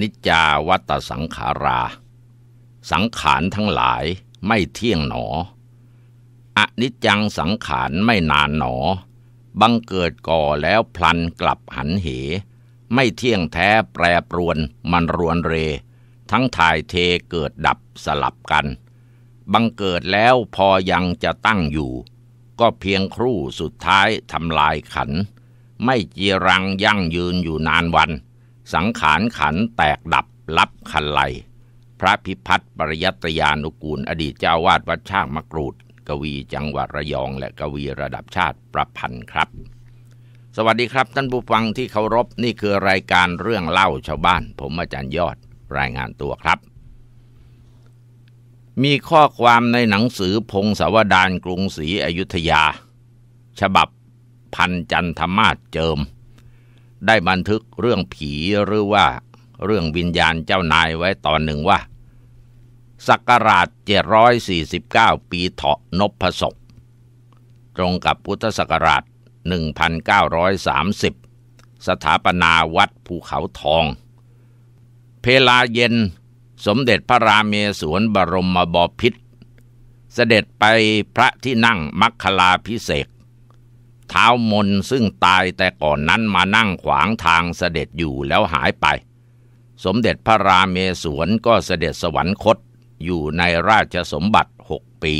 นิจจาวัตสังขารา สังขารทั้งหลายไม่เที่ยงหนอ อนิจจังสังขารไม่นานหนอ บังเกิดก่อแล้วพลันกลับหันเห ไม่เที่ยงแท้แปรปรวนมันรวนเร ทั้งถ่ายเทเกิดดับสลับกัน บังเกิดแล้วพอยังจะตั้งอยู่ ก็เพียงครู่สุดท้ายทำลายขัน ไม่จีรังยั่งยืนอยู่นานวัน สังขารขันแตกดับลับคันไลพระพิพัฒน์ปริยัตยานุกูล อดีตเจ้าวาดวัดช่างมะกรูด กวีจังหวัดระยอง และกวีระดับชาติประพันธ์ครับ สวัสดีครับท่านผู้ฟังที่เคารพนี่คือรายการเรื่องเล่าชาวบ้าน ผมอาจารย์ยอดรายงานตัวครับ มีข้อความในหนังสือพงศาวดารกรุงศรีอยุธยา ฉบับพันจันทมาศเจิม ได้บันทึกเรื่องผีหรือว่า เรื่องวิญญาณเจ้านายไว้ตอนหนึ่งว่าศักราช 749 ปีเถาะนพศกตรงกับพุทธศักราช 1930 สถาปนาวัดภูเขาทอง เพลาเย็นสมเด็จพระราเมศวรบรมบพิตรเสด็จไปพระที่นั่งมัคคลาพิเศษ เท้ามนซึ่งตายแต่ก่อนนั้นมานั่งขวางทางเสด็จอยู่แล้วหายไป สมเด็จพระราเมศวรก็เสด็จสวรรคตอยู่ในราชสมบัติหกปี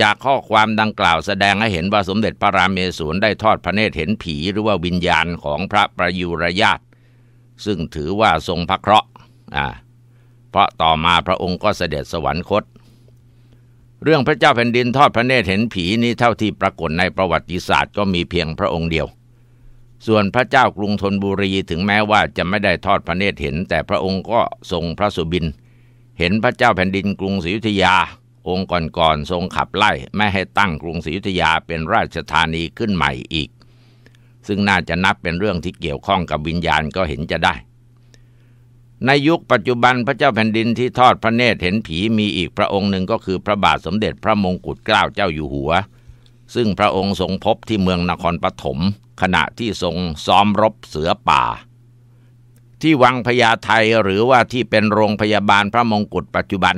จากข้อความดังกล่าวแสดงให้เห็นว่าสมเด็จพระราเมศวรได้ทอดพระเนตรเห็นผีหรือว่าวิญญาณของพระประยุรญาตซึ่งถือว่าทรงพระเคราะห์อ่าเพราะต่อมาพระองค์ก็เสด็จสวรรคต เรื่องพระเจ้าแผ่นดินทอดพระเนตรเห็นผีนี้เท่าที่ปรากฏในประวัติศาสตร์ก็มีเพียงพระองค์เดียว ส่วนพระเจ้ากรุงธนบุรีถึงแม้ว่าจะไม่ได้ทอดพระเนตรเห็น แต่พระองค์ก็ทรงพระสุบิน เห็นพระเจ้าแผ่นดินกรุงศรีอยุธยา องค์ก่อนๆทรงขับไล่ไม่ให้ตั้งกรุงศรีอยุธยาเป็นราชธานีขึ้นใหม่อีก ซึ่งน่าจะนับเป็นเรื่องที่เกี่ยวข้องกับวิญญาณก็เห็นจะได้ ในยุคปัจจุบันพระเจ้าแผ่นดินที่ทอดพระเนตรเห็นผีมีอีกพระองค์หนึ่งก็คือพระบาทสมเด็จพระมงกุฎเกล้าเจ้าอยู่หัว ซึ่งพระองค์ทรงพบที่เมืองนครปฐมขณะที่ทรงซ้อมรบเสือป่า ที่วังพญาไทหรือว่าที่เป็นโรงพยาบาลพระมงกุฎปัจจุบัน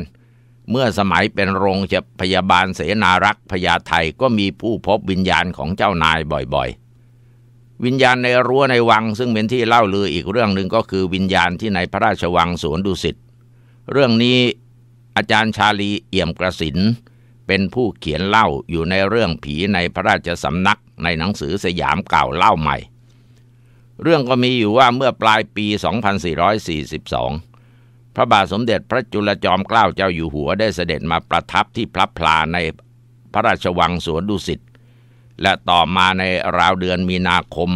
เมื่อสมัยเป็นโรงพยาบาลเสนารักษ์พญาไทก็มีผู้พบวิญญาณของเจ้านายบ่อยๆ วิญญาณในรั้วในวัง ซึ่งเป็นที่เล่าลืออีกเรื่องหนึ่งก็คือวิญญาณที่ในพระราชวังสวนดุสิตเรื่องนี้อาจารย์ชาลีเอี่ยมกระสินเป็นผู้เขียนเล่าอยู่ในเรื่องผีในพระราชสำนักในหนังสือสยามเก่าเล่าใหม่ เรื่องก็มีอยู่ว่าเมื่อปลายปี 2442 พระบาทสมเด็จพระจุลจอมเกล้าเจ้าอยู่หัวได้เสด็จมาประทับที่พระพลาในพระราชวังสวนดุสิต และต่อมาในราวเดือนมีนาคม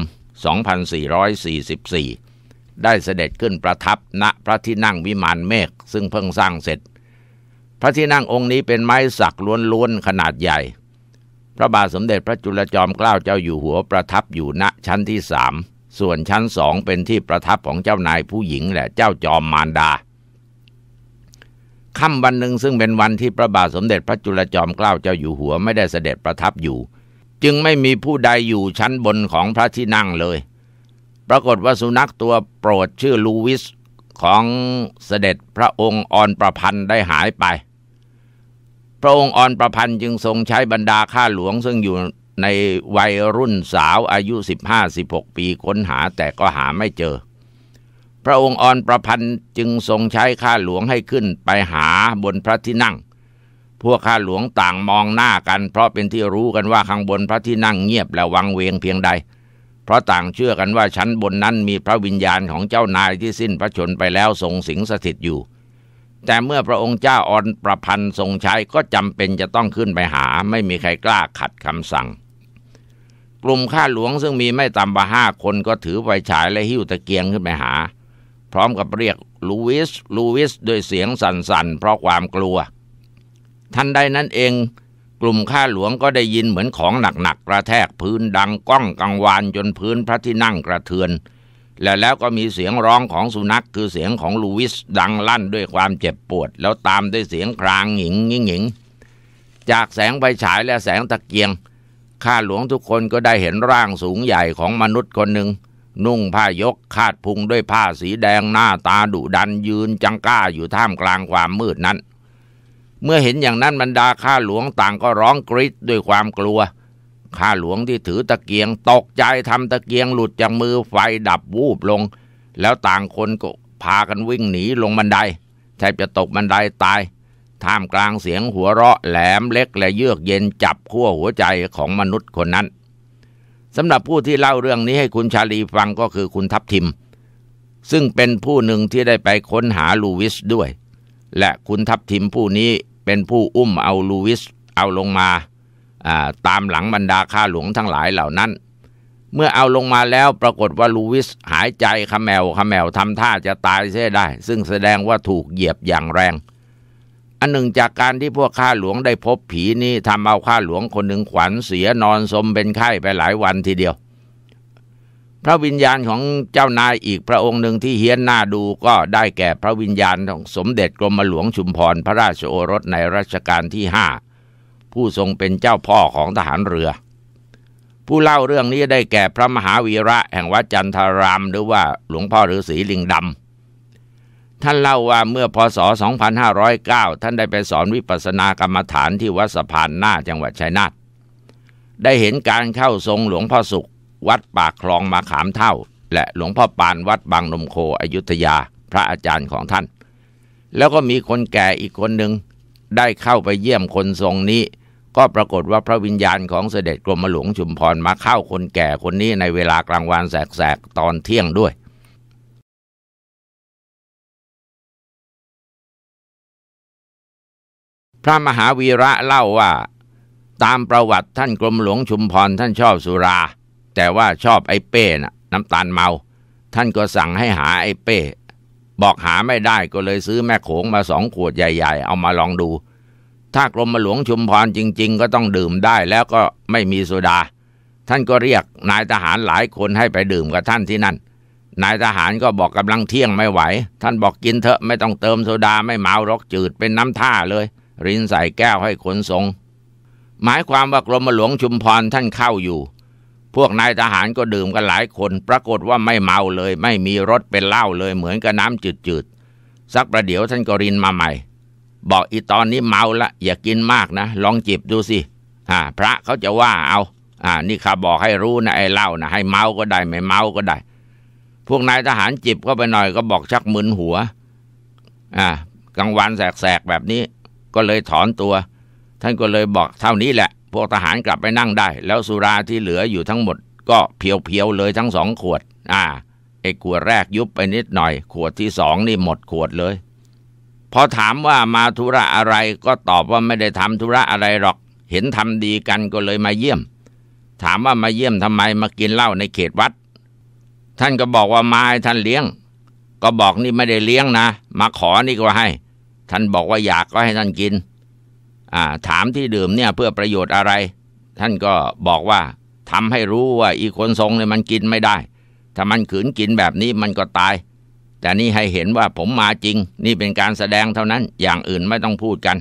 2444 ได้เสด็จขึ้นประทับณพระที่นั่งวิมานเมฆซึ่งเพิ่งสร้างเสร็จ พระที่นั่งองค์นี้เป็นไม้สักล้วนๆขนาดใหญ่ พระบาทสมเด็จพระจุลจอมเกล้าเจ้าอยู่หัวประทับอยู่ณชั้นที่สามส่วนชั้นสองเป็นที่ประทับของเจ้านายผู้หญิงและเจ้าจอมมารดาค่ำวันหนึ่งซึ่งเป็นวันที่พระบาทสมเด็จพระจุลจอมเกล้าเจ้าอยู่หัวไม่ได้เสด็จประทับอยู่ จึงไม่มีผู้ใดอยู่ชั้นบนของพระที่นั่งเลย ปรากฏว่าสุนัขตัวโปรดชื่อลูวิสของเสด็จพระองค์ออนประพันธ์ได้หายไป พระองค์ออนประพันธ์จึงทรงใช้บรรดาข้าหลวงซึ่งอยู่ในวัยรุ่นสาวอายุ 15-16 ปีค้นหาแต่ก็หาไม่เจอ พระองค์ออนประพันธ์จึงทรงใช้ข้าหลวงให้ขึ้นไปหาบนพระที่นั่ง พวกข้าหลวงต่างมองหน้ากัน เพราะเป็นที่รู้กันว่าข้างบนพระที่นั่งเงียบและวังเวงเพียงใด เพราะต่างเชื่อกันว่าชั้นบนนั้นมีพระวิญญาณของเจ้านายที่สิ้นพระชนไปแล้วทรงสิงสถิตอยู่ แต่เมื่อพระองค์เจ้าออนประพันธ์ทรงใช้ก็จำเป็นจะต้องขึ้นไปหา ไม่มีใครกล้าขัดคำสั่ง กลุ่มข้าหลวงซึ่งมีไม่ต่ำกว่าห้าคนก็ถือไฟฉายและหิ้วตะเกียงขึ้นไปหา พร้อมกับเรียกลูวิสลูวิสด้วยเสียงสั่นๆเพราะความกลัว ทันใดนั้นเอง กลุ่มข้าหลวงก็ได้ยินเหมือนของหนักๆกระแทกพื้นดังก้องกังวานจนพื้นพระที่นั่งกระเทือน และแล้วก็มีเสียงร้องของสุนัขคือเสียงของลูวิสดังลั่นด้วยความเจ็บปวด แล้วตามด้วยเสียงครางหญิงหญิงหิงจากแสงไฟฉายและแสงตะเกียงข้าหลวงทุกคนก็ได้เห็นร่างสูงใหญ่ของมนุษย์คนหนึ่งนุ่งผ้ายกคาดพุงด้วยผ้าสีแดงหน้าตาดุดันยืนจังก้าอยู่ท่ามกลางความมืดนั้น เมื่อเห็นอย่างนั้นบรรดาข้าหลวงต่างก็ร้องกรีดด้วยความกลัว ข้าหลวงที่ถือตะเกียงตกใจทำตะเกียงหลุดจากมือไฟดับวูบลง แล้วต่างคนก็พากันวิ่งหนีลงบันไดแทบจะตกบันไดตาย ท่ามกลางเสียงหัวเราะแหลมเล็กและเยือกเย็นจับขั้วหัวใจของมนุษย์คนนั้นสำหรับผู้ที่เล่าเรื่องนี้ให้คุณชาลีฟังก็คือคุณทัพทิม ซึ่งเป็นผู้หนึ่งที่ได้ไปค้นหาลูวิสด้วย และคุณทัพทิมผู้นี้ เป็นผู้อุ้มเอาลูวิสเอาลงมาตามหลังบรรดาข้าหลวงทั้งหลายเหล่านั้น เมื่อเอาลงมาแล้วปรากฏว่าลูวิสหายใจขมแมวขมแมวทำท่าจะตายเสียได้ ซึ่งแสดงว่าถูกเหยียบอย่างแรง อันหนึ่งจากการที่พวกข้าหลวงได้พบผีนี้ทำเอาข้าหลวงคนหนึ่งขวัญเสียนอนสมเป็นไข้ไปหลายวันทีเดียว พระวิญญาณของเจ้านายอีกพระองค์หนึ่งที่เฮี้ยนหน้าดูก็ได้แก่พระวิญญาณของสมเด็จกรมหลวงชุมพรพระราชโอรสในรัชกาลที่ห้าผู้ทรงเป็นเจ้าพ่อของทหารเรือ ผู้เล่าเรื่องนี้ได้แก่พระมหาวีระแห่งวัดจันทาราม หรือว่าหลวงพ่อฤาษีลิงดำท่านเล่าว่าเมื่อพศ 2509 ท่านได้ไปสอนวิปัสสนากรรมฐานที่วัดสะพานหน้าจังหวัดชัยนาทได้เห็นการเข้าทรงหลวงพ่อสุข วัดปากคลองมาขามเท่า และหลวงพ่อปานวัดบางนมโคอยุธยาพระอาจารย์ของท่าน แล้วก็มีคนแก่อีกคนหนึ่งได้เข้าไปเยี่ยมคนทรงนี้ ก็ปรากฏว่าพระวิญญาณของเสด็จกรมหลวงชุมพรมาเข้าคนแก่คนนี้ในเวลากลางวันแสกๆตอนเที่ยงด้วยพระมหาวีระเล่าว่า ตามประวัติท่านกรมหลวงชุมพรท่านชอบสุรา แต่ว่าชอบไอ้เป้นะน้ำตาลเมา ท่านก็สั่งให้หาไอ้เป้ บอกหาไม่ได้ก็เลยซื้อแม่โขงมาสองขวดใหญ่ๆ เอามาลองดู ถ้ากรมหลวงชุมพรจริง ๆ ก็ต้องดื่มได้แล้วก็ไม่มีโซดา ท่านก็เรียกนายทหารหลายคนให้ไปดื่มกับท่านที่นั่น นายทหารก็บอกกำลังเที่ยงไม่ไหว ท่านบอกกินเถอะไม่ต้องเติมโซดาไม่เมารกจืดเป็นน้ำท่าเลย รินใส่แก้วให้ขนทรงหมายความว่ากรมหลวงชุมพรท่านเข้าอยู่ พวกนายทหารก็ดื่มกันหลายคน ปรากฏว่าไม่เมาเลย ไม่มีรสเป็นเหล้าเลยเหมือนกับน้ำจืดๆสักประเดี๋ยวท่านก็รินมาใหม่ บอกอีตอนนี้เมาละอย่ากินมากนะ ลองจิบดูสิอ่า พระเขาจะว่าเอา อ่า นี่ข้าบอกให้รู้นะไอ้เหล้านะให้เมาก็ได้ไม่เมาก็ได้ พวกนายทหารจิบเข้าไปหน่อยก็บอกชักมึนหัว อ่ากลางวันแสกๆแบบนี้ ก็เลยถอนตัว ท่านก็เลยบอกเท่านี้แหละ พวกทหารกลับไปนั่งได้ แล้วสุราที่เหลืออยู่ทั้งหมด ก็เพียวๆเลยทั้งสองขวด อ่าไอ้ขวดแรกยุบไปนิดหน่อย ขวดที่สองนี่หมดขวดเลย พอถามว่ามาธุระอะไรก็ตอบว่าไม่ได้ทำธุระอะไรหรอก เห็นทำดีกันก็เลยมาเยี่ยม ถามว่ามาเยี่ยมทำไมมากินเหล้าในเขตวัด ท่านก็บอกว่ามาให้ท่านเลี้ยง ก็บอกนี่ไม่ได้เลี้ยงนะ มาขอนี่ก็ให้ ท่านบอกว่าอยากก็ให้ท่านกิน ถามที่ดื่มเนี่ยเพื่อประโยชน์อะไร ท่านก็บอกว่าทำให้รู้ว่าอีคนทรงเนี่ยมันกินไม่ได้ ถ้ามันขืนกินแบบนี้มันก็ตาย แต่นี่ให้เห็นว่าผมมาจริง นี่เป็นการแสดงเท่านั้น อย่างอื่นไม่ต้องพูดกัน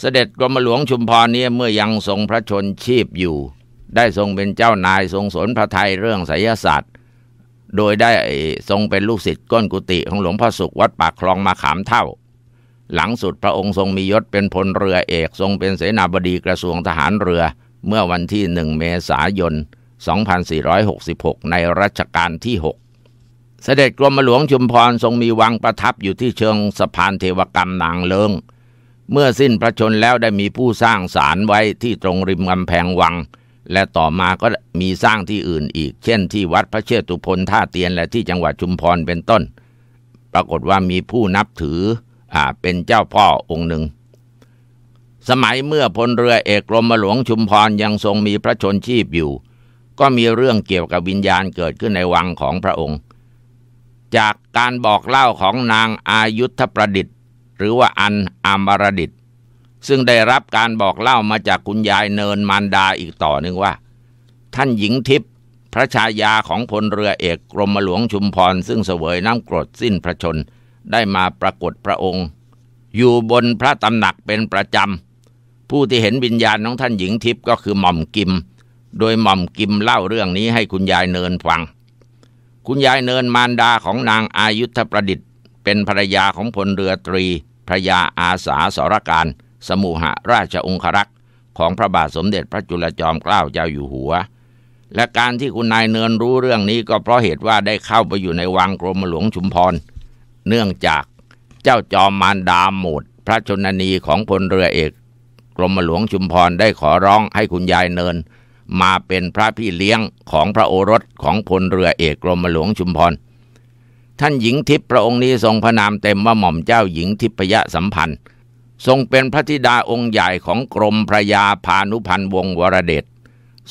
เสด็จกรมหลวงชุมพรเนี่ยเมื่อยังทรงพระชนชีพอยู่ ได้ทรงเป็นเจ้านายทรงสนพระไทยเรื่องไสยศาสตร์ โดยได้ทรงเป็นลูกศิษย์ก้นกุฏิของหลวงพ่อสุขวัดปากคลองมาขามเท่า หลังสุดพระองค์ทรงมียศเป็นพลเรือเอกทรงเป็นเสนาบดีกระทรวงทหารเรือ เมื่อวันที่หนึ่งเมษายน 2466 ในรัชกาลที่ 6 เสด็จกรมหลวงชุมพรทรงมีวังประทับอยู่ที่เชิงสะพานเทวกรรมนางเลิง เมื่อสิ้นพระชนแล้วได้มีผู้สร้างศาลไว้ที่ตรงริมกำแพงวัง และต่อมาก็มีสร้างที่อื่นอีก เช่นที่วัดพระเชตุพนท่าเตียนและที่จังหวัดชุมพรเป็นต้น ปรากฏว่ามีผู้นับถือ อ่าเป็นเจ้าพ่อองค์หนึ่ง สมัยเมื่อพลเรือเอกกรมหลวงชุมพรยังทรงมีพระชนชีพอยู่ ก็มีเรื่องเกี่ยวกับวิญญาณเกิดขึ้นในวังของพระองค์ จากการบอกเล่าของนางอายุทธประดิษฐ์ หรือว่าอันอามรดิษฐ์ซึ่งได้รับการบอกเล่ามาจากคุณยายเนินมารดาอีกต่อหนึ่งว่า ท่านหญิงทิพย์พระชายาของพลเรือเอกกรมหลวงชุมพร ซึ่งเสวยน้ำกรดสิ้นพระชน ได้มาปรากฏพระองค์ อยู่บนพระตำหนักเป็นประจำ ผู้ที่เห็นวิญญาณของท่านหญิงทิพย์ก็คือหม่อมกิม โดยหม่อมกิมเล่าเรื่องนี้ให้คุณยายเนินฟัง คุณยายเนินมารดาของนางอายุทธประดิษฐ์ เป็นภรรยาของพลเรือตรีพระยาอาสาสรการ สมุหราชองครักษ์ของพระบาทสมเด็จพระจุลจอมเกล้าเจ้าอยู่หัว และการที่คุณนายเนินรู้เรื่องนี้ก็เพราะเหตุว่าได้เข้าไปอยู่ในวังกรมหลวงชุมพร เนื่องจากเจ้าจอมมารดาหมดพระชนนีของพลเรือเอกกรมหลวงชุมพรได้ขอร้องให้คุณยายเนิน มาเป็นพระพี่เลี้ยงของพระโอรสของพลเรือเอกกรมหลวงชุมพร ท่านหญิงทิพย์พระองค์นี้ทรงพระนามเต็มว่าหม่อมเจ้าหญิงทิพยสัมพันธ์ ทรงเป็นพระธิดาองค์ใหญ่ของกรมพระยาพานุพันธ์วงศ์วรเดช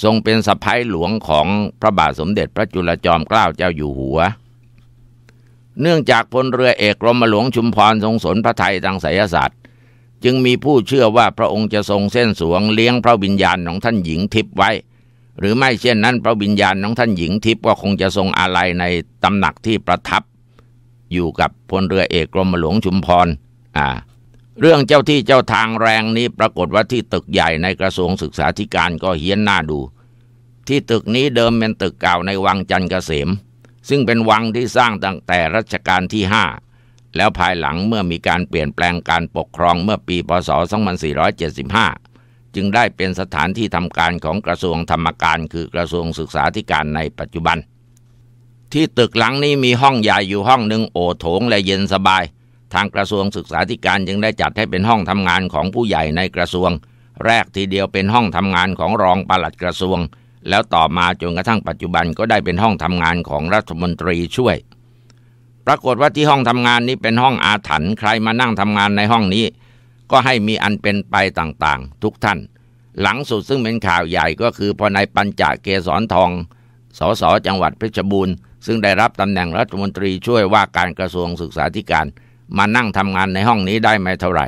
ทรงเป็นสะพ้ายหลวงของพระบาทสมเด็จพระจุลจอมเกล้าเจ้าอยู่หัว เนื่องจากพลเรือเอกรมหลวงชุมพรทรงสนพระไทยทางไสยศาสตร์ จึงมีผู้เชื่อว่าพระองค์จะทรงเส้นสวงเลี้ยงพระวิญญาณของท่านหญิงทิพย์ไว้ หรือไม่เช่นนั้นพระวิญญาณของท่านหญิงทิพย์ก็คงจะทรงอาลัยในตำหนักที่ประทับ อยู่กับพลเรือเอกกรมหลวงชุมพรอ่าเรื่องเจ้าที่เจ้าทางแรงนี้ปรากฏว่าที่ตึกใหญ่ในกระทรวงศึกษาธิการก็เฮี้ยนหน้าดู ที่ตึกนี้เดิมเป็นตึกเก่าในวังจันทร์เกษม ซึ่งเป็นวังที่สร้างตั้งแต่รัชกาลที่ 5 แล้วภายหลังเมื่อมีการเปลี่ยนแปลงการปกครองเมื่อปีพศ 2475 จึงได้เป็นสถานที่ทำการของกระทรวงธรรมการคือกระทรวงศึกษาธิการในปัจจุบัน ที่ตึกหลังนี้มีห้องใหญ่อยู่ห้องหนึ่งโอโถงและเย็นสบาย ทางกระทรวงศึกษาธิการจึงได้จัดให้เป็นห้องทำงานของผู้ใหญ่ในกระทรวง แรกทีเดียวเป็นห้องทำงานของรองปลัดกระทรวง แล้วต่อมาจนกระทั่งปัจจุบันก็ได้เป็นห้องทำงานของรัฐมนตรีช่วย ปรากฏว่าที่ห้องทำงานนี้เป็นห้องอาถรรพ์ใครมานั่งทำงานในห้องนี้ ก็ให้มีอันเป็นไปต่างๆ ทุกท่าน หลังสุดซึ่งเป็นข่าวใหญ่ก็คือพอนายปัญจเกษรทอง สสจังหวัดเพชรบูรณ์ ซึ่งได้รับตำแหน่งรัฐมนตรีช่วยว่าการกระทรวงศึกษาธิการ มานั่งทำงานในห้องนี้ได้ไม่เท่าไหร่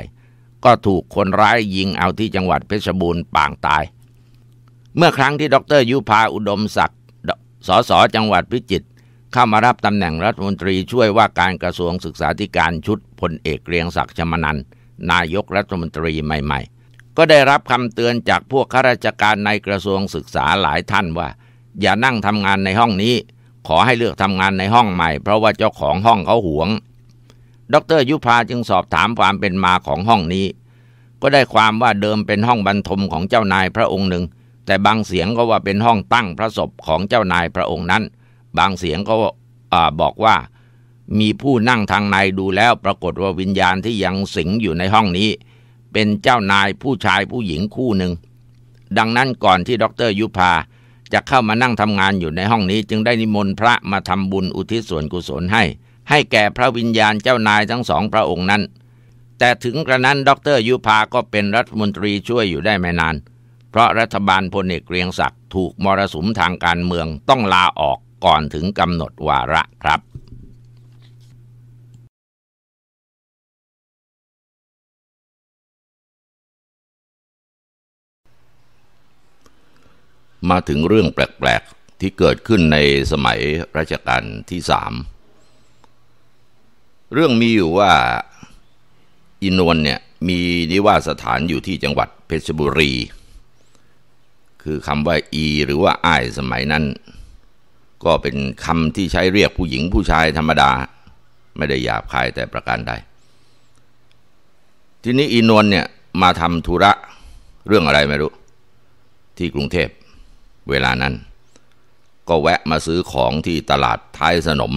ก็ถูกคนร้ายยิงเอาที่จังหวัดเพชรบูรณ์ปางตาย เมื่อครั้งที่ดรยุพาอุดมศักดิ์สสจังหวัดพิจิตรเข้ามารับตำแหน่งรัฐมนตรีช่วยว่าการกระทรวงศึกษาธิการชุดพลเอกเรียงศักดิ์ชมนันนายกรัฐมนตรีใหม่ ๆ ก็ได้รับคำเตือนจากพวกข้าราชการในกระทรวงศึกษาหลายท่านว่า อย่านั่งทำงานในห้องนี้ ขอให้เลือกทำงานในห้องใหม่ เพราะว่าเจ้าของห้องเขาหวง ดรยุพาจึงสอบถามความเป็นมาของห้องนี้ ก็ได้ความว่าเดิมเป็นห้องบรรทมของเจ้านายพระองค์หนึ่ง แต่บางเสียงก็ว่าเป็นห้องตั้งพระศพของเจ้านายพระองค์นั้น บางเสียงก็บอกว่ามีผู้นั่งทางในดูแล้วปรากฏว่าวิญญาณที่ยังสิงอยู่ในห้องนี้ เป็นเจ้านายผู้ชายผู้หญิงคู่หนึ่ง ดังนั้นก่อนที่ดรยุพาจะเข้ามานั่งทำงานอยู่ในห้องนี้ จึงได้นิมนต์พระมาทำบุญอุทิศส่วนกุศลให้ ให้แก่พระวิญญาณเจ้านายทั้งสองพระองค์นั้น แต่ถึงกระนั้นดรยุพาก็เป็นรัฐมนตรีช่วยอยู่ได้ไม่นาน เพราะรัฐบาลพลเอกเกรียงศักดิ์ถูกมรสุมทางการเมืองต้องลาออกก่อนถึงกำหนดวาระครับมาถึงเรื่องแปลกๆ ที่เกิดขึ้นในสมัยรัชกาลที่สามเรื่องมีอยู่ว่าอินวนเนี่ยมีนิวาสถานอยู่ที่จังหวัดเพชรบุรี คือคำว่าอีหรือว่าอ้ายสมัยนั้น ก็เป็นคำที่ใช้เรียกผู้หญิงผู้ชายธรรมดา ไม่ได้หยาบคายแต่ประการใด ทีนี้อินวนเนี่ยมาทำธุระเรื่องอะไรไม่รู้ ที่กรุงเทพเวลานั้น ก็แวะมาซื้อของที่ตลาดท้ายสนม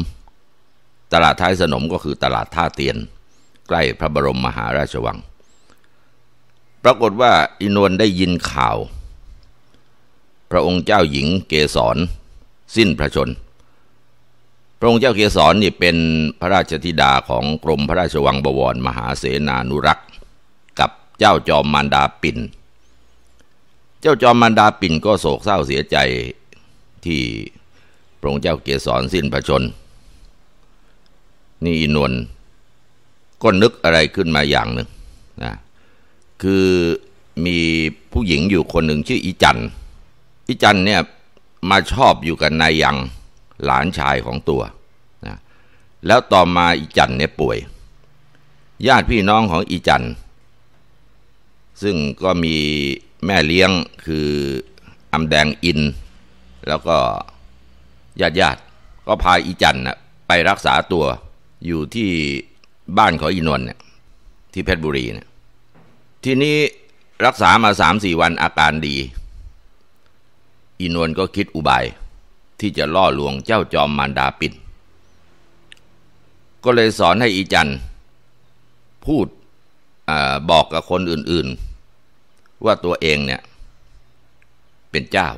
ตลาดท้ายสนมก็คือตลาดท่าเตียน ใกล้พระบรมมหาราชวัง ปรากฏว่าอินวนได้ยินข่าว พระองค์เจ้าหญิงเกษรสิ้นพระชน พระองค์เจ้าเกษรนี่เป็นพระราชธิดาของกรมพระราชวังบวรมหาเสนานุรักษ์กับเจ้าจอมมารดาปิ่น เจ้าจอมมารดาปิ่นก็โศกเศร้าเสียใจที่พระองค์เจ้าเกษรสิ้นพระชน นี่อินวลก็นึกอะไรขึ้นมาอย่างหนึ่งนะคือมีผู้หญิงอยู่คนหนึ่งชื่ออีจันทร์ อีจันเนี่ยมาชอบอยู่กับนายยังหลานชายของตัวนะแล้วต่อมาอีจันเนี่ยป่วย ญาติพี่น้องของอีจัน ซึ่งก็มีแม่เลี้ยงคืออำแดงอิน แล้วก็ญาติญาติก็พาอีจันนะไปรักษาตัวอยู่ที่บ้านของอีนวลเนี่ยที่เพชรบุรีเนี่ยทีนี้รักษามาสามสี่วันอาการดี อีนวลก็คิดอุบาย ที่จะล่อลวงเจ้าจอมมารดาปิดก็เลยสอนให้อีจันพูดอบอกกับคนอื่น ๆ ว่าตัวเองเนี่ย เป็นเจ้า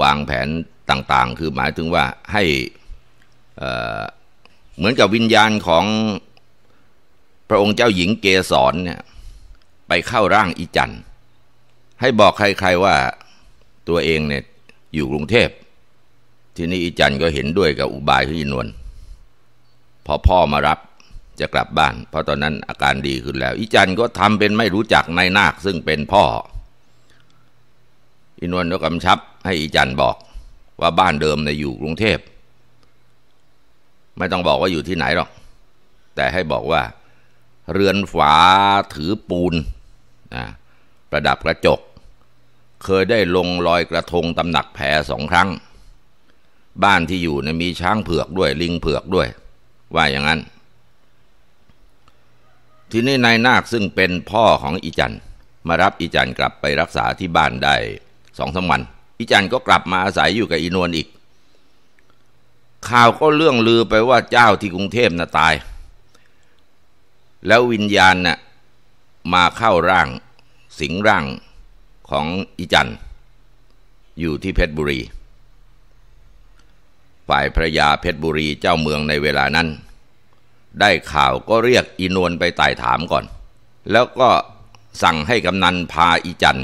วางแผนต่างๆ คือหมายถึงว่าให้เหมือนกับวิญญาณของพระองค์เจ้าหญิงเกศรเนี่ย ไปเข้าร่างอีจัน ให้บอกใครๆว่าตัวเองเนี่ยอยู่กรุงเทพ ทีนี้อีจันก็เห็นด้วยกับอุบายที่นวลพอพ่อมารับจะกลับบ้าน เพราะตอนนั้นอาการดีขึ้นแล้ว อีจันก็ทำเป็นไม่รู้จักนายนาคซึ่งเป็นพ่อ อินวลก็กำชับ ให้อีจันบอกว่าบ้านเดิมในอยู่กรุงเทพ ไม่ต้องบอกว่าอยู่ที่ไหนหรอก แต่ให้บอกว่า เรือนฝาถือปูนนะประดับกระจก เคยได้ลงรอยกระทงตำหนักแผ่สองครั้ง บ้านที่อยู่เนี่ยมีช้างเผือกด้วยลิงเผือกด้วย ว่าอย่างนั้น ทีนี้นายนาคซึ่งเป็นพ่อของอีจันมารับอีจันกลับไปรักษาที่บ้านได้สองสามวันอีจันก็กลับมาอาศัยอยู่กับอีนวลอีก ข่าวก็เรื่องลือไปว่าเจ้าที่กรุงเทพน่ะตาย แล้ววิญญาณน่ะมาเข้าร่าง สิงร่าง ของอีจันอยู่ที่เพชรบุรี ฝ่ายพระยาเพชรบุรีเจ้าเมืองในเวลานั้น ได้ข่าวก็เรียกอีนวลไปไต่ถามก่อน แล้วก็สั่งให้กำนันพาอีจัน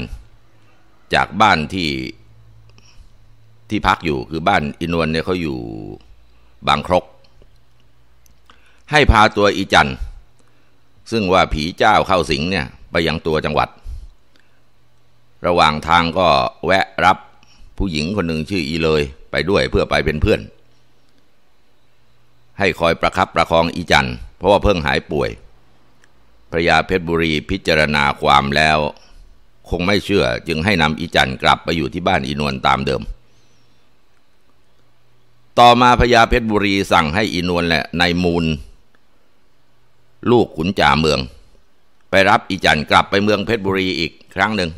จากบ้านที่ที่พักอยู่คือบ้านอินวนเนี่ยเขาอยู่บางครก ให้พาตัวอีจันซึ่งว่าผีเจ้าเข้าสิงเนี่ยไปยังตัวจังหวัด ระหว่างทางก็แวะรับผู้หญิงคนหนึ่งชื่ออีเลยไปด้วยเพื่อไปเป็นเพื่อน ให้คอยประครับประคองอีจันเพราะว่าเพิ่งหายป่วยพระยาเพชรบุรีพิจารณาความแล้ว คงไม่เชื่อจึงให้นำอีจันกลับไปอยู่ที่บ้านอีนวลตามเดิม ต่อมาพญาเพชรบุรีสั่งให้อีนวลและนายมูล ลูกขุนจ่าเมือง ไปรับอีจันกลับไปเมืองเพชรบุรีอีกครั้งหนึ่ง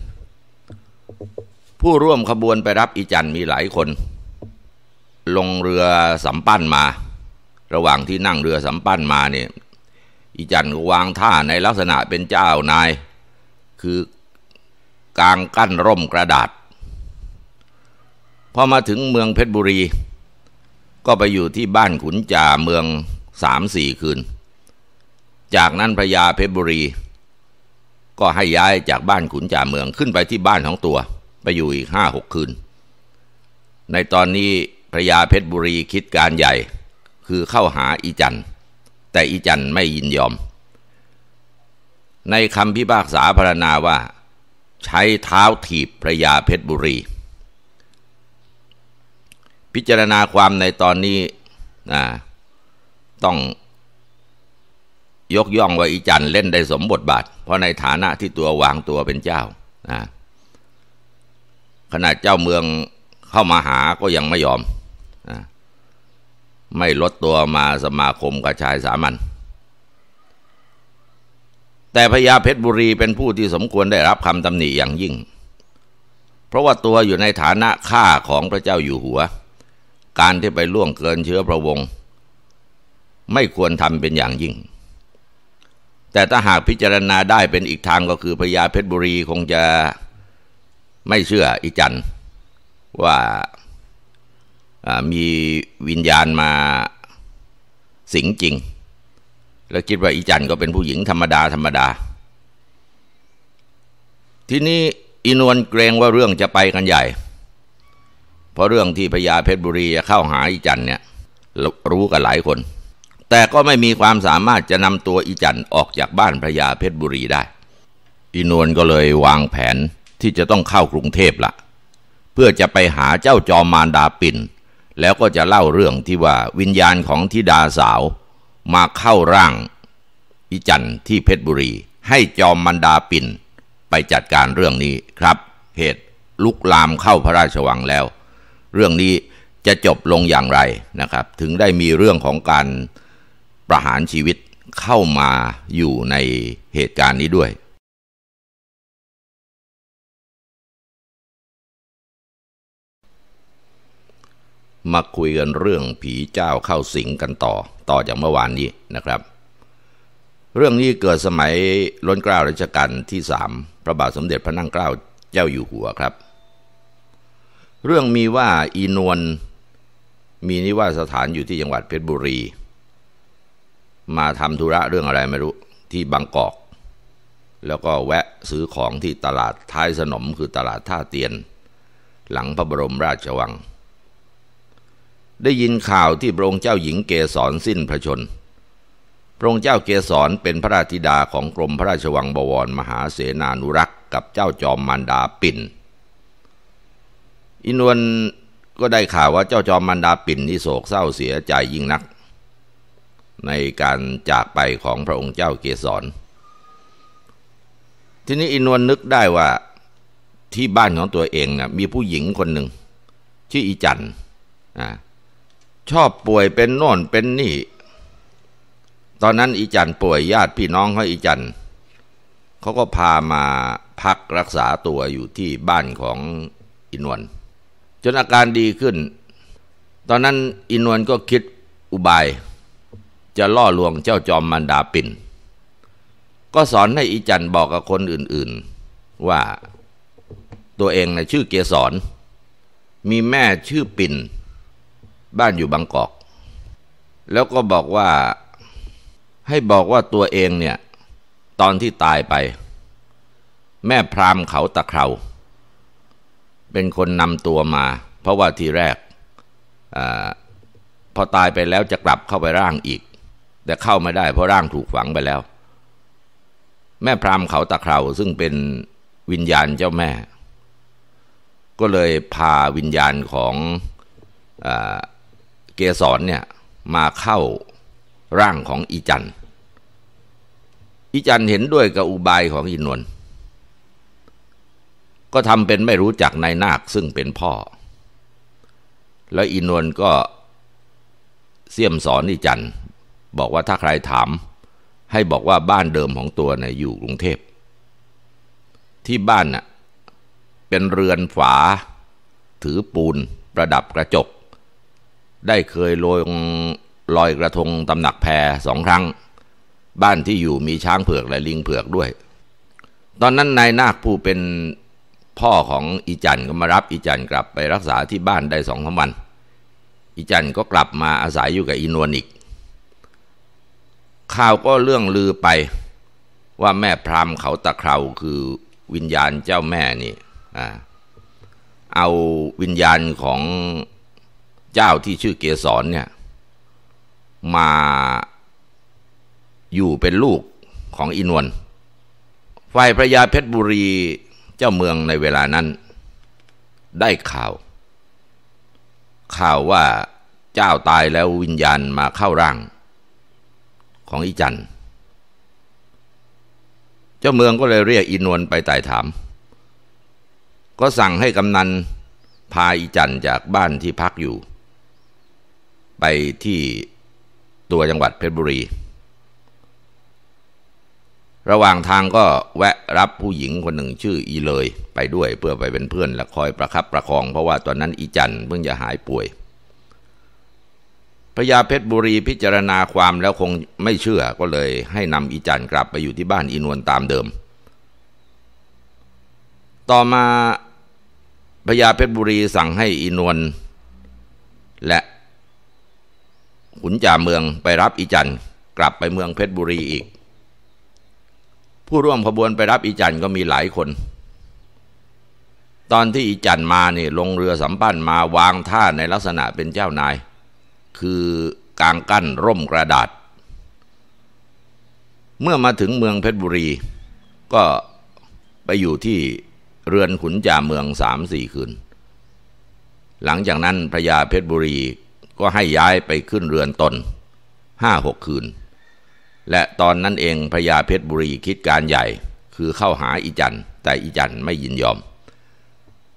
ผู้ร่วมขบวนไปรับอีจันมีหลายคน ลงเรือสำปั้นมา ระหว่างที่นั่งเรือสำปั้นมาเนี่ยอีจันก็วางท่าในลักษณะเป็นเจ้านาย คือกลางกั้นร่มกระดาษ พอมาถึงเมืองเพชรบุรี ก็ไปอยู่ที่บ้านขุนจ่าเมืองสามสี่คืน จากนั้นพระยาเพชรบุรี ก็ให้ย้ายจากบ้านขุนจ่าเมืองขึ้นไปที่บ้านของตัว ไปอยู่อีกห้าหกคืน ในตอนนี้พระยาเพชรบุรีคิดการใหญ่ คือเข้าหาอีจันแต่อีจันไม่ยินยอม ในคำพิพากษาพรรณนาว่า ใช้เท้าถีบพระยาเพชรบุรี พิจารณาความในตอนนี้ต้อง ยกย่องว่าอีจันเล่นได้สมบทบาท เพราะในฐานะที่ตัววางตัวเป็นเจ้านะขณะเจ้าเมืองเข้ามาหาก็ยังไม่ยอมนะไม่ลดตัวมาสมาคมกับชายสามัญแต่พญาเพชรบุรีเป็นผู้ที่สมควรได้รับคำตำหนิอย่างยิ่ง เพราะว่าตัวอยู่ในฐานะข้าของพระเจ้าอยู่หัว การที่ไปล่วงเกินเชื้อพระวงศ์ไม่ควรทำเป็นอย่างยิ่ง แต่ถ้าหากพิจารณาได้เป็นอีกทางก็คือพญาเพชรบุรีคงจะไม่เชื่ออีจันว่ามีวิญญาณมาสิงจริง แล้วคิดว่าอีจันก็เป็นผู้หญิงธรรมดาธรรมดา ทีนี้อินวนเกรงว่าเรื่องจะไปกันใหญ่ เพราะเรื่องที่พญาเพชรบุรีจะเข้าหาอีจันเนี่ยรู้กันหลายคน แต่ก็ไม่มีความสามารถจะนำตัวอีจันออกจากบ้านพญาเพชรบุรีได้อินวนก็เลยวางแผนที่จะต้องเข้ากรุงเทพละเพื่อจะไปหาเจ้าจอมมารดาปิ่น แล้วก็จะเล่าเรื่องที่ว่าวิญญาณของธิดาสาว มาเข้าร่างอิจันที่เพชรบุรี ให้จอมมันดาปินไปจัดการเรื่องนี้ครับ เหตุลุกลามเข้าพระราชวังแล้ว เรื่องนี้จะจบลงอย่างไรนะครับ ถึงได้มีเรื่องของการ ประหารชีวิตเข้ามาอยู่ในเหตุการณ์นี้ด้วยมาคุยกันเรื่องผีเจ้าเข้าสิงกันต่อ ต่อจากเมื่อวานนี้นะครับ เรื่องนี้เกิดสมัยล้นเกล้ารัชกาลที่สามพระบาทสมเด็จพระนั่งเกล้าเจ้าอยู่หัวครับ เรื่องมีว่าอีนวลมีนิวาสถานอยู่ที่จังหวัดเพชรบุรี มาทำธุระเรื่องอะไรไม่รู้ที่บางกอก แล้วก็แวะซื้อของที่ตลาดท้ายสนมคือตลาดท่าเตียน หลังพระบรมราชวัง ได้ยินข่าวที่พระองค์เจ้าหญิงเกศรสิ้นพระชน พระองค์เจ้าเกศรเป็นพระราธิดาของกรมพระราชวังบวรมหาเสนานุรักษ์กับเจ้าจอมมารดาปิ่น อินวนก็ได้ข่าวว่าเจ้าจอมมันดาปิ่นนี่โศกเศร้าเสียใจยิ่งนัก ในการจากไปของพระองค์เจ้าเกศรทีนี้อินวนนึกได้ว่าที่บ้านของตัวเองนะมีผู้หญิงคนหนึ่งชื่ออีจันนะชอบป่วยเป็นโน่นเป็นนี่ ตอนนั้นอีจันป่วยญาติพี่น้องเขาอีจันเขาก็พามาพักรักษาตัวอยู่ที่บ้านของอินวนจนอาการดีขึ้น ตอนนั้นอินวนก็คิดอุบาย จะล่อลวงเจ้าจอมมันดาปินก็สอนให้อีจันบอกกับคนอื่นๆ ว่าตัวเองนะชื่อเกสรมีแม่ชื่อปิ่น บ้านอยู่บางกอก แล้วก็บอกว่าให้บอกว่าตัวเองเนี่ย ตอนที่ตายไป แม่พรามเขาตะเคราเป็นคนนำตัวมา เพราะว่าทีแรกอพอตายไปแล้วจะกลับเข้าไปร่างอีก แต่เข้าไม่ได้เพราะร่างถูกฝังไปแล้ว แม่พรามเขาตะเคราซึ่งเป็นวิญญาณเจ้าแม่ ก็เลยพาวิญญาณของอเกสรเนี่ยมาเข้าร่างของอีจันอีจันเห็นด้วยกับอุบายของอินวลก็ทำเป็นไม่รู้จักนายนาคซึ่งเป็นพ่อ แล้วอินวลก็เสี่ยมสอนอิจัน บอกว่าถ้าใครถาม ให้บอกว่าบ้านเดิมของตัวนะ่ยอยู่กรุงเทพ ที่บ้านน่ะเป็นเรือนฝา ถือปูนประดับกระจก ได้เคยลอยลอยกระทงตำหนักแพรสองครั้ง บ้านที่อยู่มีช้างเผือกและลิงเผือกด้วย ตอนนั้นนายนาคผู้เป็นพ่อของอีจันก็มารับอีจันกลับไปรักษาที่บ้านได้สองสามวันอีจันก็กลับมาอาศัยอยู่กับอีนวลอีก ข่าวก็เรื่องลือไปว่าแม่พรามเขาตะเคราคือวิญญาณเจ้าแม่นี่เอาวิญญาณของเจ้าที่ชื่อเกศรเนี่ยมาอยู่เป็นลูกของอินวนฝ่ายพระยาเพชรบุรีเจ้าเมืองในเวลานั้น ได้ข่าว ข่าวว่าเจ้าตายแล้ววิญญาณมาเข้าร่าง ของอีจันเจ้าเมืองก็เลยเรียกอินวนไปไต่ถาม ก็สั่งให้กำนันพาอีจันจากบ้านที่พักอยู่ ไปที่ตัวจังหวัดเพชรบุรี ระหว่างทางก็แวะรับผู้หญิงคนหนึ่งชื่ออีเลยไปด้วยเพื่อไปเป็นเพื่อนและคอยประคับประคอง เพราะว่าตอนนั้นอีจันเพิ่งจะหายป่วย พญาเพชรบุรีพิจารณาความแล้วคงไม่เชื่อก็เลย ให้นำอีจันกลับไปอยู่ที่บ้านอีนวลตามเดิม ต่อมาพญาเพชรบุรีสั่งให้อีนวลและขุนจ่าเมืองไปรับอีจันกลับไปเมืองเพชรบุรีอีก ผู้ร่วมขบวนไปรับอีจันก็มีหลายคน ตอนที่อีจันมาเนี่ยลงเรือสำปั้นมาวางท่าในลักษณะเป็นเจ้านาย คือกางกั้นร่มกระดาษ เมื่อมาถึงเมืองเพชรบุรี ก็ไปอยู่ที่เรือนขุนจ่าเมืองสามสี่คืน หลังจากนั้นพระยาเพชรบุรีก็ให้ย้ายไปขึ้นเรือนตนห้าหกคืน และตอนนั้นเองพญาเพชรบุรีคิดการใหญ่คือเข้าหาอีจันแต่อีจันไม่ยินยอม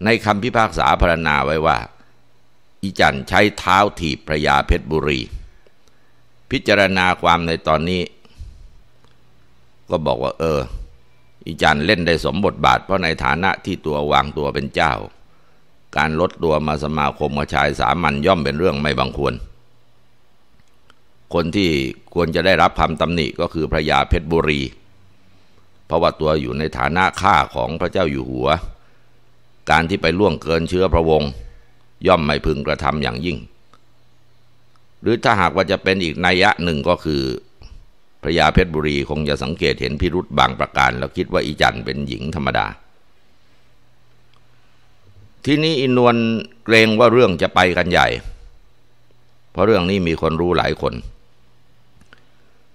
ในคำพิพากษาพรรณนาไว้ว่า อีจันใช้เท้าถีบพระยาเพชรบุรี พิจารณาความในตอนนี้ ก็บอกว่า เออ อีจันเล่นได้สมบทบาท เพราะในฐานะที่ตัววางตัวเป็นเจ้า การลดตัวมาสมาคมกับชายสามัญย่อมเป็นเรื่องไม่บังควร คนที่ควรจะได้รับคำตำหนิก็คือพระยาเพชรบุรี เพราะว่าตัวอยู่ในฐานะข้าของพระเจ้าอยู่หัว การที่ไปล่วงเกินเชื้อพระวงศ์ ย่อมไม่พึงกระทำอย่างยิ่ง หรือถ้าหากว่าจะเป็นอีกนัยยะหนึ่งก็คือ พระยาเพชรบุรีคงจะสังเกตเห็นพิรุษบางประการ แล้วคิดว่าอีจันเป็นหญิงธรรมดา ที่นี้อินวลเกรงว่าเรื่องจะไปกันใหญ่ เพราะเรื่องนี้มีคนรู้หลายคน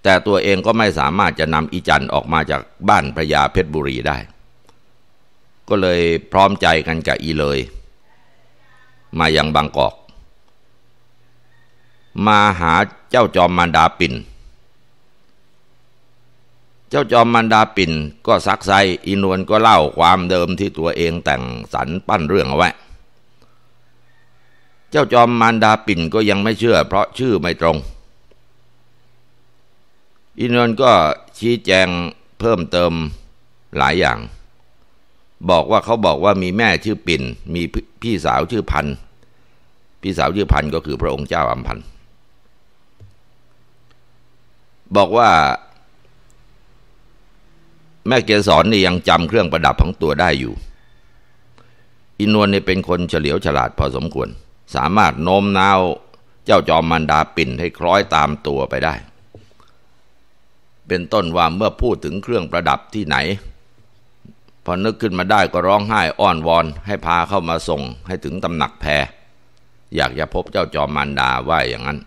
แต่ตัวเองก็ไม่สามารถจะนำอีจันออกมาจากบ้านพระยาเพชรบุรีได้ ก็เลยพร้อมใจกันกับอีเลย มายังบางกอก มาหาเจ้าจอมมารดาปิ่น เจ้าจอมมารดาปิ่น ก็ซักไซอินวนก็เล่าความเดิมที่ตัวเองแต่งสรรปั้นเรื่องเอาไว้เจ้าจอมมารดาปิ่นก็ยังไม่เชื่อ เพราะชื่อไม่ตรง อินวนก็ชี้แจงเพิ่มเติมหลายอย่าง บอกว่าเขาบอกว่ามีแม่ชื่อปิ่น มีพี่สาวชื่อพันธ์ พี่สาวชื่อพันก็คือพระองค์เจ้าอัมพันบอกว่า แม่เกศรนี่ยังจำเครื่องประดับของตัวได้อยู่ อินวนนี่เป็นคนเฉลียวฉลาดพอสมควร สามารถโน้มน้าวเจ้าจอมมันดาปิ่นให้คล้อยตามตัวไปได้ เป็นต้นว่าเมื่อพูดถึงเครื่องประดับที่ไหน พอนึกขึ้นมาได้ก็ร้องไห้อ้อนวอน ให้พาเข้ามาส่งให้ถึงตำหนักแพร อยากจะพบเจ้าจอมมารดาว่าอย่างนั้น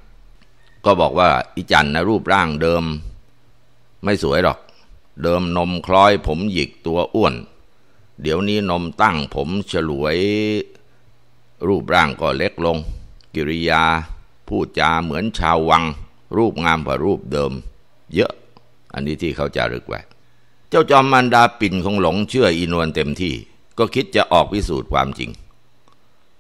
ก็บอกว่าอิจันนะรูปร่างเดิม ไม่สวยหรอก เดิมนมคล้อยผมหยิกตัวอ้วน เดี๋ยวนี้นมตั้งผมฉลวย รูปร่างก็เล็กลง กิริยา พูดจาเหมือนชาววัง รูปงามกว่ารูปเดิม เยอะ อันนี้ที่เขาจะรึกไว้เจ้าจอมมันดาปิ่นคงหลงเชื่ออินวนเต็มที่ ก็คิดจะออกพิสูจน์ความจริง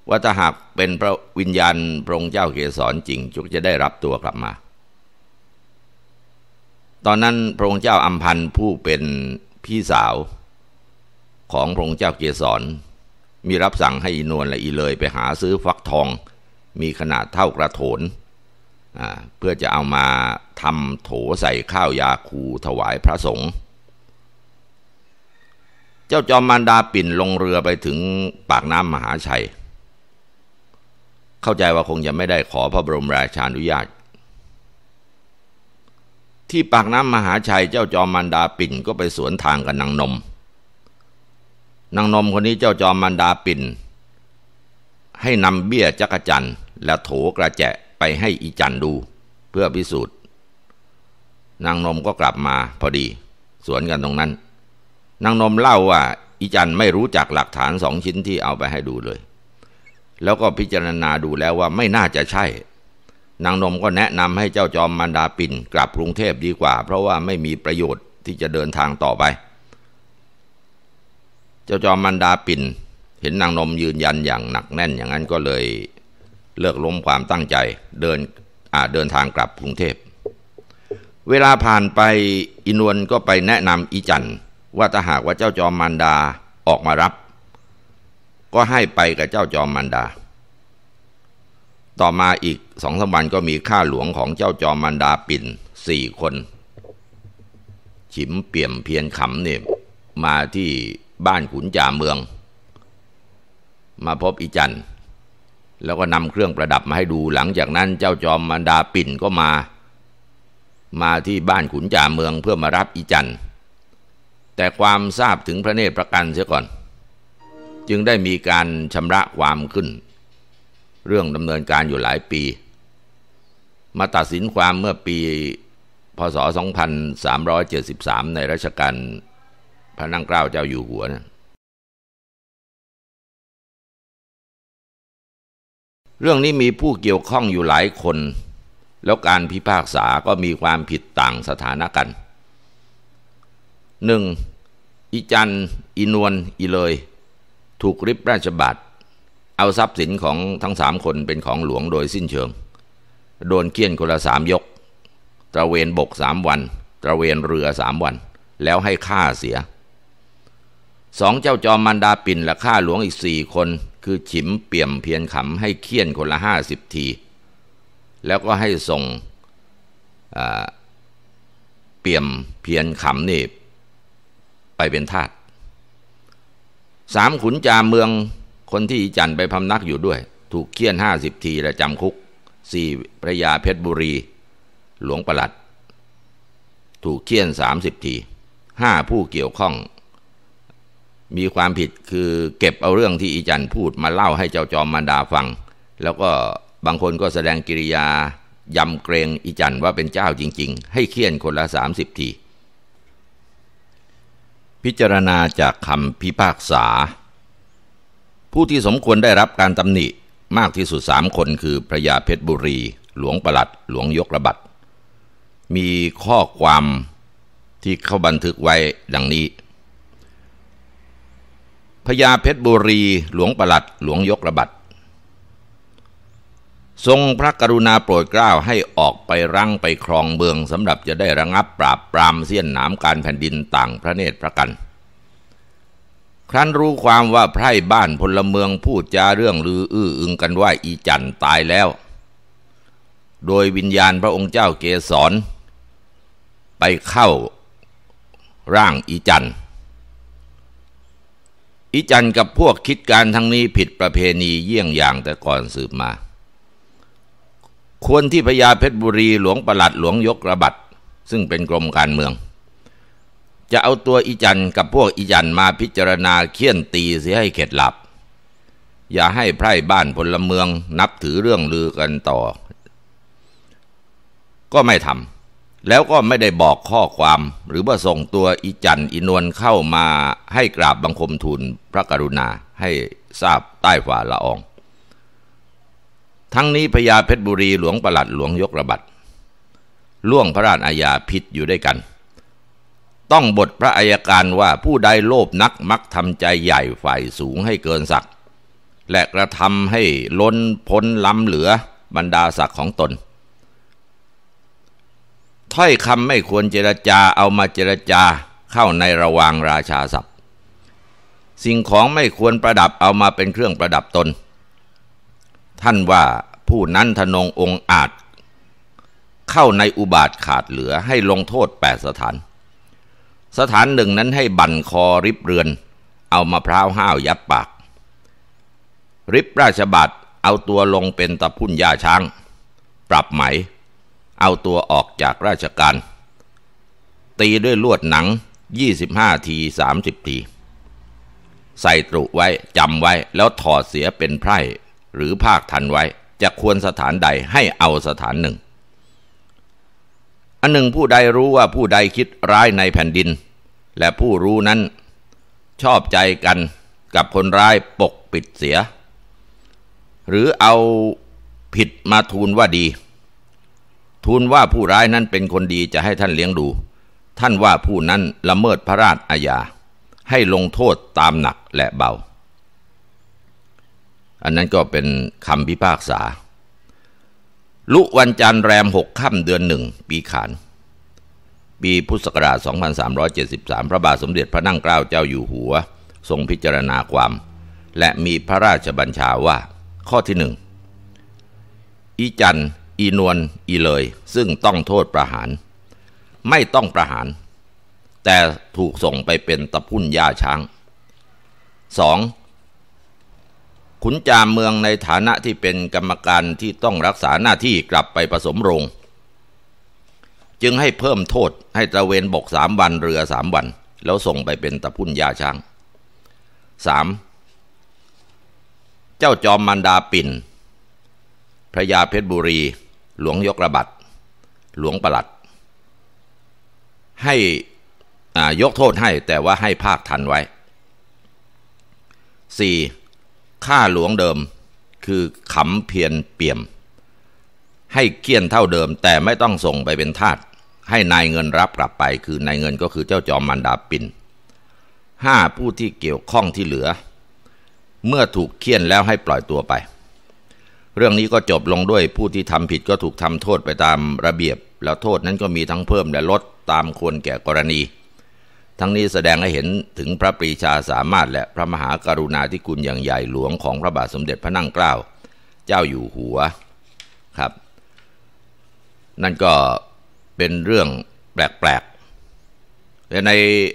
ว่าถ้าหากเป็นพระวิญญาณพระองค์เจ้าเกศรจริงจุกจะได้รับตัวกลับมา ตอนนั้นพระองค์เจ้าอัมพันธ์ผู้เป็นพี่สาวของพระองค์เจ้าเกศรมีรับสั่งให้อินวลและอีเลยไปหาซื้อฟักทอง มีขนาดเท่ากระโถนเพื่อจะเอามาทำโถใส่ข้าวยาคูถวายพระสงฆ์เจ้าจอมมารดาปิ่นลงเรือไปถึงปากน้ำมหาชัย เข้าใจว่าคงจะไม่ได้ขอพระบรมราชานุญาต ที่ปากน้ำมหาชัยเจ้าจอมมันดาปิ่นก็ไปสวนทางกับนางนม นางนมคนนี้เจ้าจอมมันดาปิ่น ให้นำเบี้ยจักจันและโถกระแจะไปให้อีจันดูเพื่อพิสูจน์ นางนมก็กลับมาพอดี สวนกันตรงนั้น นางนมเล่าว่าอีจันไม่รู้จักหลักฐานสองชิ้นที่เอาไปให้ดูเลย แล้วก็พิจารณาดูแล้วว่าไม่น่าจะใช่ นางนมก็แนะนำให้เจ้าจอมมันดาปินกลับกรุงเทพดีกว่า เพราะว่าไม่มีประโยชน์ที่จะเดินทางต่อไป เจ้าจอมมันดาปินเห็นนางนมยืนยันอย่างหนักแน่นอย่างนั้นก็เลยเลิกล้มความตั้งใจเดินอาเดินทางกลับกรุงเทพ เวลาผ่านไปอินวนก็ไปแนะนำอีจันว่าถ้าหากว่าเจ้าจอมมันดาออกมารับ ก็ให้ไปกับเจ้าจอมมันดา ต่อมาอีกสองสามวันก็มีข้าหลวงของเจ้าจอมมันดาปิ่นสี่คน ฉิมเปี่ยมเพียนขำเนี่ยมาที่บ้านขุนจ่าเมือง มาพบอีจันแล้วก็นำเครื่องประดับมาให้ดูหลังจากนั้นเจ้าจอมมันดาปิ่นก็มา มาที่บ้านขุนจ่าเมืองเพื่อมารับอีจันแต่ความทราบถึงพระเนตรประกันเสียก่อน จึงได้มีการชำระความขึ้น เรื่องดำเนินการอยู่หลายปี มาตัดสินความเมื่อปี พศ 2373 ในรัชกาลพระนั่งเกล้าเจ้าอยู่หัวนะเรื่องนี้มีผู้เกี่ยวข้องอยู่หลายคน แล้วการพิพากษาก็มีความผิดต่างสถานะกันหนึ่งอีจัน อีนวล อีเลย ถูกริบราชบัตรเอาทรัพย์สินของทั้งสามคนเป็นของหลวงโดยสิ้นเชิง โดนเคี่ยนคนละสามยก ตระเวนบกสามวัน ตระเวนเรือสามวัน แล้วให้ฆ่าเสีย สองเจ้าจอมมันดาปินและฆ่าหลวงอีกสี่คน คือฉิมเปี่ยมเพียนขำให้เคี่ยนคนละห้าสิบที แล้วก็ให้ส่งเปี่ยมเพียนขำนี่ไปเป็นทาส สามขุนจามเมืองคนที่จันไปพำนักอยู่ด้วย ถูกเคี่ยนห้าสิบทีและจำคุกสี่พระยาเพชรบุรี หลวงประหลัด ถูกเคี่ยนสามสิบทีห้าผู้เกี่ยวข้อง มีความผิดคือเก็บเอาเรื่องที่อีจันพูดมาเล่าให้เจ้าจอมมารดาฟัง แล้วก็บางคนก็แสดงกิริยายำเกรงอีจันว่าเป็นเจ้าจริง ๆ ให้เคี่ยนคนละสามสิบที พิจารณาจากคำพิพากษา ผู้ที่สมควรได้รับการตำหนิมากที่สุดสามคนคือพระยาเพชรบุรี หลวงประหลัด หลวงยกระบัดมีข้อความที่เขาบันทึกไว้ดังนี้พญาเพชรบุรี หลวงประหลัด หลวงยกระบัด ทรงพระกรุณาโปรดเกล้าให้ออกไปรังไปครองเมืองสำหรับจะได้ระงับปราบปรามเสี้ยนหนามการแผ่นดินต่างพระเนตรพระกัน ครั้นรู้ความว่าไพร่บ้านพลเมืองพูดจาเรื่องลืออื้ออึงกันว่าอีจันตายแล้ว โดยวิญญาณพระองค์เจ้าเกศรไปเข้าร่างอีจันอีจันกับพวกคิดการทั้งนี้ผิดประเพณีเยี่ยงอย่างแต่ก่อนสืบมา ควรที่พญาเพชรบุรีหลวงประหลัดหลวงยกระบัดซึ่งเป็นกรมการเมือง จะเอาตัวอีจันกับพวกอีจันมาพิจารณาเคี่ยนตีเสียให้เข็ดหลับ อย่าให้ไพร่บ้านพลเมืองนับถือเรื่องลือกันต่อ ก็ไม่ทำแล้วก็ไม่ได้บอกข้อความหรือว่าส่งตัวอีจันอีนวลเข้ามาให้กราบบังคมทูลพระกรุณาให้ทราบใต้ฝ่าละออง ทั้งนี้พญาเพชรบุรีหลวงประหลัดหลวงยกระบัดล่วงพระราชอาญาพิษอยู่ด้วยกัน ต้องบทพระอัยการว่าผู้ใดโลภนักมักทำใจใหญ่ฝ่ายสูงให้เกินศักดิ์และกระทำให้ล้นพ้นล้ำเหลือบรรดาศักดิ์ของตน ถ้อยคำไม่ควรเจรจาเอามาเจรจาเข้าในระวางราชาศัพท์ สิ่งของไม่ควรประดับเอามาเป็นเครื่องประดับตน ท่านว่าผู้นั้นทนงองอาจ เข้าในอุบาทขาดเหลือให้ลงโทษแปดสถาน สถานหนึ่งนั้นให้บั่นคอริบเรือน เอามะพร้าวห้าวยัดปาก ริบราชบัตรเอาตัวลงเป็นตะพุ่นยาช้าง ปรับไหม เอาตัวออกจากราชการ ตีด้วยลวดหนัง 25 ที 30 ที ใส่ตรุไว้จำไว้แล้วถอดเสียเป็นไพร่ หรือภาคทันไว้จะควรสถานใดให้เอาสถานหนึ่ง อันหนึ่งผู้ใดรู้ว่าผู้ใดคิดร้ายในแผ่นดิน และผู้รู้นั้นชอบใจกันกับคนร้ายปกปิดเสีย หรือเอาผิดมาทูลว่าดี ทูลว่าผู้ร้ายนั้นเป็นคนดีจะให้ท่านเลี้ยงดู ท่านว่าผู้นั้นละเมิดพระราชอาญาให้ลงโทษตามหนักและเบา อันนั้นก็เป็นคำพิพากษา ลุวันจันทร์แรมหกค่ำเดือนหนึ่ง ปีขาน ปีพุทธศักราช 2373 พระบาทสมเด็จพระนั่งเกล้าเจ้าอยู่หัว ทรงพิจารณาความ และมีพระราชบัญชาว่า ข้อที่หนึ่งอีจันอีนวลอีเลย ซึ่งต้องโทษประหาร ไม่ต้องประหาร แต่ถูกส่งไปเป็นตะพุ่นย่าช้างสอง ขุนจามเมืองในฐานะที่เป็นกรรมการที่ต้องรักษาหน้าที่กลับไปผสมโรง จึงให้เพิ่มโทษให้ตะเวนบกสามวันเรือสามวัน แล้วส่งไปเป็นตะพุ่นยาช้างสามเจ้าจอมมันดาปิ่น พระยาเพชรบุรี หลวงยกระบัดหลวงประหลัด ให้ยกโทษให้แต่ว่าให้ภาคทันไว้สี่ ค่าหลวงเดิม คือขำเพียนเปี่ยม ให้เกี้ยนเท่าเดิม แต่ไม่ต้องส่งไปเป็นทาสให้นายเงินรับกลับไป คือนายเงินก็คือเจ้าจอมมันดาปินห้าผู้ที่เกี่ยวข้องที่เหลือ เมื่อถูกเคี่ยนแล้วให้ปล่อยตัวไป เรื่องนี้ก็จบลงด้วยผู้ที่ทำผิดก็ถูกทำโทษไปตามระเบียบ แล้วโทษนั้นก็มีทั้งเพิ่มและลดตามควรแก่กรณี ทั้งนี้แสดงให้เห็นถึงพระปรีชาสามารถและพระมหากรุณาธิคุณอย่างใหญ่หลวงของพระบาทสมเด็จพระนั่งเกล้า เจ้าอยู่หัวครับ นั่นก็เป็นเรื่องแปลกๆแต่ใน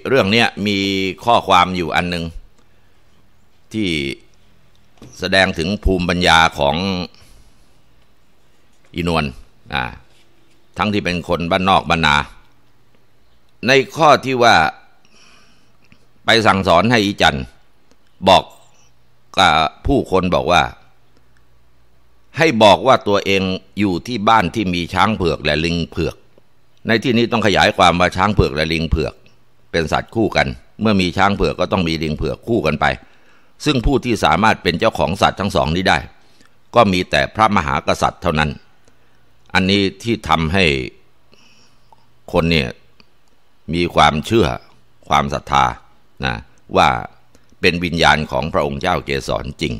เรื่องนี้มีข้อความอยู่อันหนึ่งที่แสดงถึงภูมิปัญญาของอินวนอ่าทั้งที่เป็นคนบ้านนอกบ้านนาในข้อที่ว่า ไปสั่งสอนให้อีจันบอกกับผู้คนบอกว่า ให้บอกว่าตัวเองอยู่ที่บ้านที่มีช้างเผือกและลิงเผือก ในที่นี้ต้องขยายความว่าช้างเผือกและลิงเผือก เป็นสัตว์คู่กัน เมื่อมีช้างเผือกก็ต้องมีลิงเผือกคู่กันไป ซึ่งผู้ที่สามารถเป็นเจ้าของสัตว์ทั้งสองนี้ได้ ก็มีแต่พระมหากษัตริย์เท่านั้น อันนี้ที่ทำให้คนเนี่ยมีความเชื่อความศรัทธา นะว่าเป็นวิญญาณของพระองค์เจ้าเกศรจริง